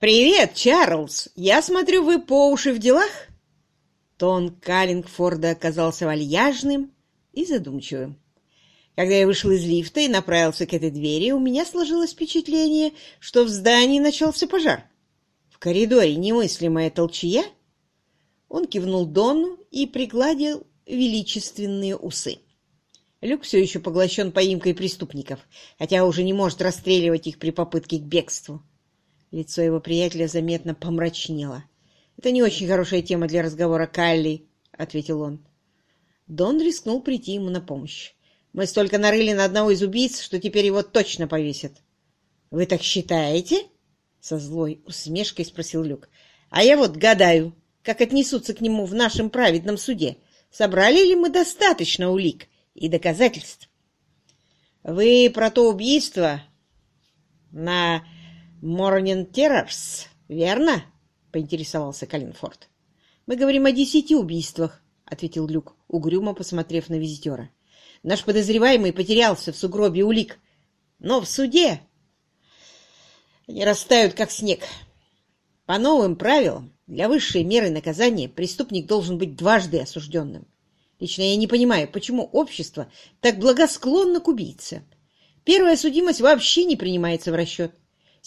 «Привет, Чарльз! Я смотрю, вы по уши в делах?» Тон Каллингфорда оказался вальяжным и задумчивым. Когда я вышел из лифта и направился к этой двери, у меня сложилось впечатление, что в здании начался пожар. В коридоре немыслимая толчья. Он кивнул Донну и пригладил величественные усы. Люк все еще поглощен поимкой преступников, хотя уже не может расстреливать их при попытке к бегству. Лицо его приятеля заметно помрачнело. «Это не очень хорошая тема для разговора, Калли», — ответил он. Дон рискнул прийти ему на помощь. «Мы столько нарыли на одного из убийц, что теперь его точно повесят». «Вы так считаете?» — со злой усмешкой спросил Люк. «А я вот гадаю, как отнесутся к нему в нашем праведном суде. Собрали ли мы достаточно улик и доказательств?» «Вы про то убийство на Morning Terrors, верно?» — поинтересовался Калинфорд. «Мы говорим о десяти убийствах», — ответил Люк, угрюмо посмотрев на визитера. «Наш подозреваемый потерялся в сугробе улик, но в суде они растают, как снег. По новым правилам, для высшей меры наказания преступник должен быть дважды осужденным. Лично я не понимаю, почему общество так благосклонно к убийце. Первая судимость вообще не принимается в расчет.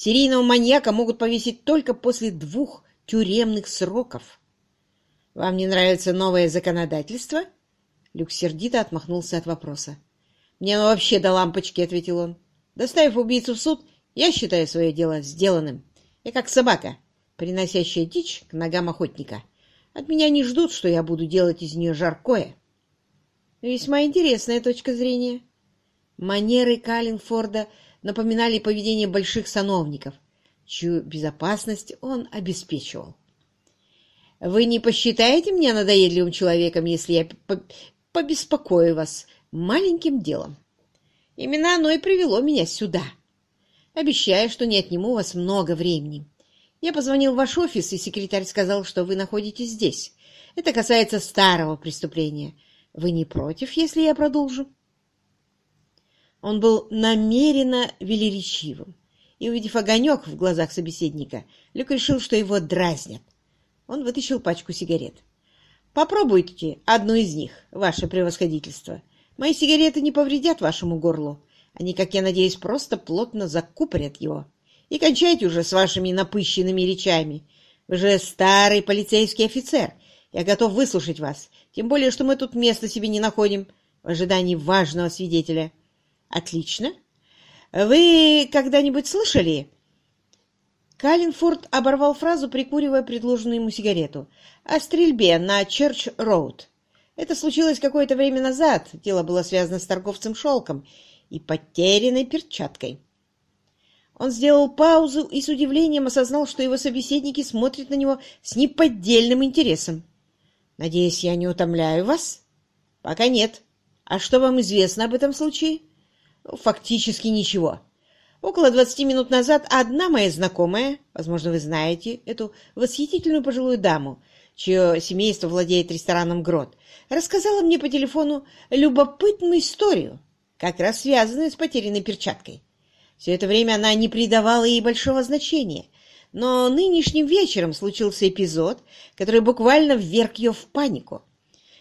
Серийного маньяка могут повесить только после двух тюремных сроков. Вам не нравится новое законодательство? Люк сердито отмахнулся от вопроса. Мне оно вообще до лампочки, ответил он. Доставив убийцу в суд, я считаю свое дело сделанным. Я как собака, приносящая дичь к ногам охотника. От меня не ждут, что я буду делать из нее жаркое. Весьма интересная точка зрения. Манеры Каллинфорда напоминали поведение больших сановников, чью безопасность он обеспечивал. «Вы не посчитаете меня надоедливым человеком, если я по побеспокою вас маленьким делом? Именно оно и привело меня сюда. Обещаю, что не отниму у вас много времени. Я позвонил в ваш офис, и секретарь сказал, что вы находитесь здесь. Это касается старого преступления. Вы не против, если я продолжу?» Он был намеренно велеречивым, и, увидев огонек в глазах собеседника, Люк решил, что его дразнят. Он вытащил пачку сигарет. «Попробуйте одну из них, ваше превосходительство. Мои сигареты не повредят вашему горлу. Они, как я надеюсь, просто плотно закупорят его. И кончайте уже с вашими напыщенными речами. Вы же старый полицейский офицер. Я готов выслушать вас. Тем более, что мы тут места себе не находим в ожидании важного свидетеля». Отлично. Вы когда-нибудь слышали? Каллинфорд оборвал фразу, прикуривая предложенную ему сигарету. О стрельбе на Черч-Роуд. Это случилось какое-то время назад. Дело было связано с торговцем шелком и потерянной перчаткой. Он сделал паузу и с удивлением осознал, что его собеседники смотрят на него с неподдельным интересом. «Надеюсь, я не утомляю вас?» «Пока нет. А что вам известно об этом случае?» Фактически ничего. Около двадцати минут назад одна моя знакомая, возможно, вы знаете эту восхитительную пожилую даму, чье семейство владеет рестораном «Грот», рассказала мне по телефону любопытную историю, как раз связанную с потерянной перчаткой. Все это время она не придавала ей большого значения, но нынешним вечером случился эпизод, который буквально вверг ее в панику.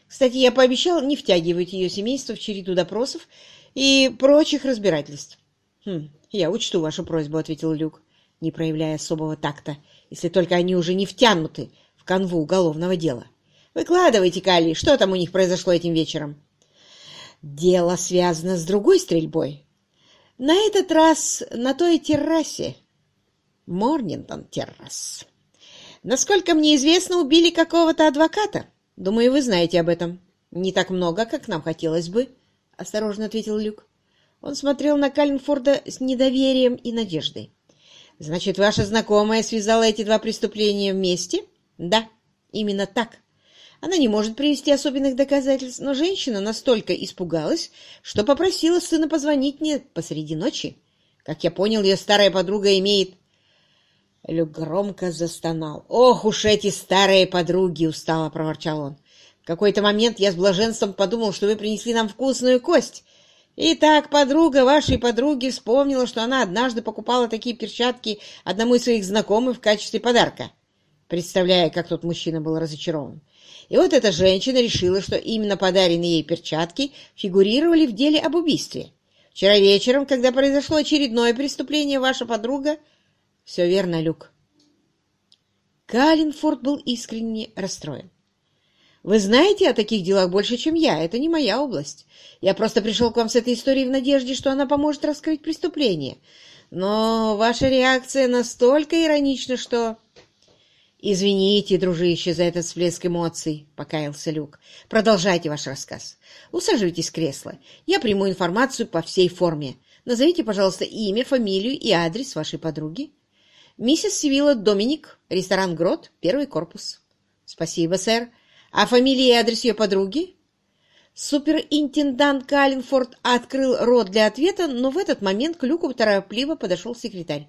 Кстати, я пообещал не втягивать ее семейство в череду допросов и прочих разбирательств. «Хм, я учту вашу просьбу», — ответил Люк, не проявляя особого такта, если только они уже не втянуты в канву уголовного дела. «Выкладывайте, Калли, что там у них произошло этим вечером?» «Дело связано с другой стрельбой. На этот раз на той террасе. Морнинтон террас. Насколько мне известно, убили какого-то адвоката. Думаю, вы знаете об этом. Не так много, как нам хотелось бы» осторожно ответил Люк. Он смотрел на Каллинфорда с недоверием и надеждой. «Значит, ваша знакомая связала эти два преступления вместе?» «Да, именно так. Она не может привести особенных доказательств, но женщина настолько испугалась, что попросила сына позвонить мне посреди ночи. Как я понял, ее старая подруга имеет...» Люк громко застонал. «Ох уж эти старые подруги!» — устало проворчал он. Какой-то момент я с блаженством подумал, что вы принесли нам вкусную кость. Итак, подруга вашей подруги вспомнила, что она однажды покупала такие перчатки одному из своих знакомых в качестве подарка, представляя, как тот мужчина был разочарован. И вот эта женщина решила, что именно подаренные ей перчатки фигурировали в деле об убийстве. Вчера вечером, когда произошло очередное преступление, ваша подруга... Все верно, Люк. Каллинфорд был искренне расстроен. Вы знаете о таких делах больше, чем я. Это не моя область. Я просто пришел к вам с этой историей в надежде, что она поможет раскрыть преступление. Но ваша реакция настолько иронична, что... «Извините, дружище, за этот всплеск эмоций», — покаялся Люк. «Продолжайте ваш рассказ. Усаживайтесь в кресло. Я приму информацию по всей форме. Назовите, пожалуйста, имя, фамилию и адрес вашей подруги». «Миссис Сивилла Доминик, ресторан «Грот», первый корпус». «Спасибо, сэр. А фамилия и адрес ее подруги?» Суперинтендант Каллинфорд открыл рот для ответа, но в этот момент к люку торопливо подошел секретарь.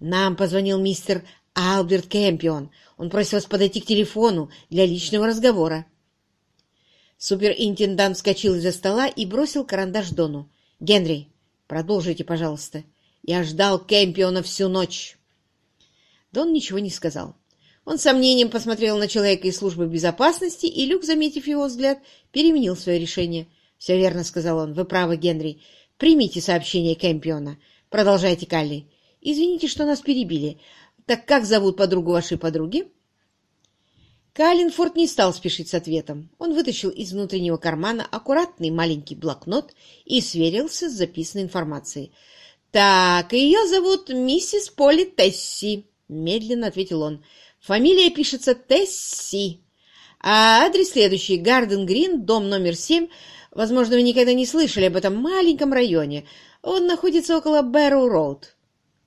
«Нам позвонил мистер Алберт Кэмпион. Он просит вас подойти к телефону для личного разговора». Суперинтендант вскочил из-за стола и бросил карандаш Дону. «Генри, продолжите, пожалуйста. Я ждал Кэмпиона всю ночь». Дон ничего не сказал. Он с сомнением посмотрел на человека из службы безопасности, и Люк, заметив его взгляд, переменил свое решение. «Все верно», — сказал он. «Вы правы, Генри. Примите сообщение Кэмпиона. Продолжайте, Калли. Извините, что нас перебили. Так как зовут подругу вашей подруги?» Каллинфорд не стал спешить с ответом. Он вытащил из внутреннего кармана аккуратный маленький блокнот и сверился с записанной информацией. «Так, ее зовут миссис Полли Тесси», — медленно ответил он. «Фамилия пишется Тесси. А адрес следующий — Гарден Грин, дом номер семь. Возможно, вы никогда не слышали об этом маленьком районе. Он находится около Бэрроу-Роуд».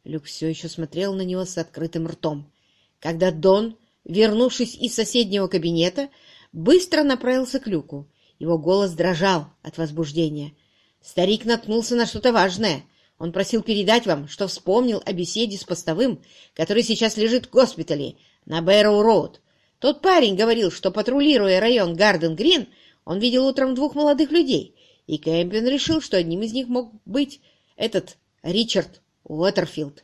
Люк все еще смотрел на него с открытым ртом. Когда Дон, вернувшись из соседнего кабинета, быстро направился к Люку. Его голос дрожал от возбуждения. Старик наткнулся на что-то важное — он просил передать вам, что вспомнил о беседе с постовым, который сейчас лежит в госпитале на Бэрроу-Роуд. Тот парень говорил, что, патрулируя район Гарден-Грин, он видел утром двух молодых людей, и Кэмпион решил, что одним из них мог быть этот Ричард Уотерфилд.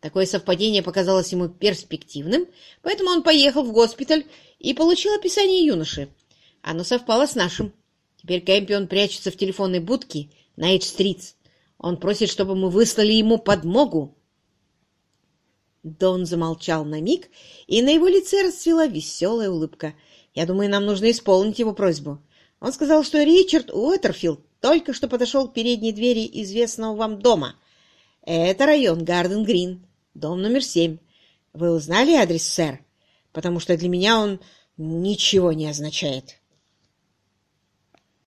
Такое совпадение показалось ему перспективным, поэтому он поехал в госпиталь и получил описание юноши. Оно совпало с нашим. Теперь Кэмпион прячется в телефонной будке на Эйдж-Стритс. Он просит, чтобы мы выслали ему подмогу. Дон замолчал на миг, и на его лице расцвела веселая улыбка. Я думаю, нам нужно исполнить его просьбу. Он сказал, что Ричард Уотерфилд только что подошел к передней двери известного вам дома. Это район Гарден-Грин, дом номер семь. Вы узнали адрес, сэр? Потому что для меня он ничего не означает.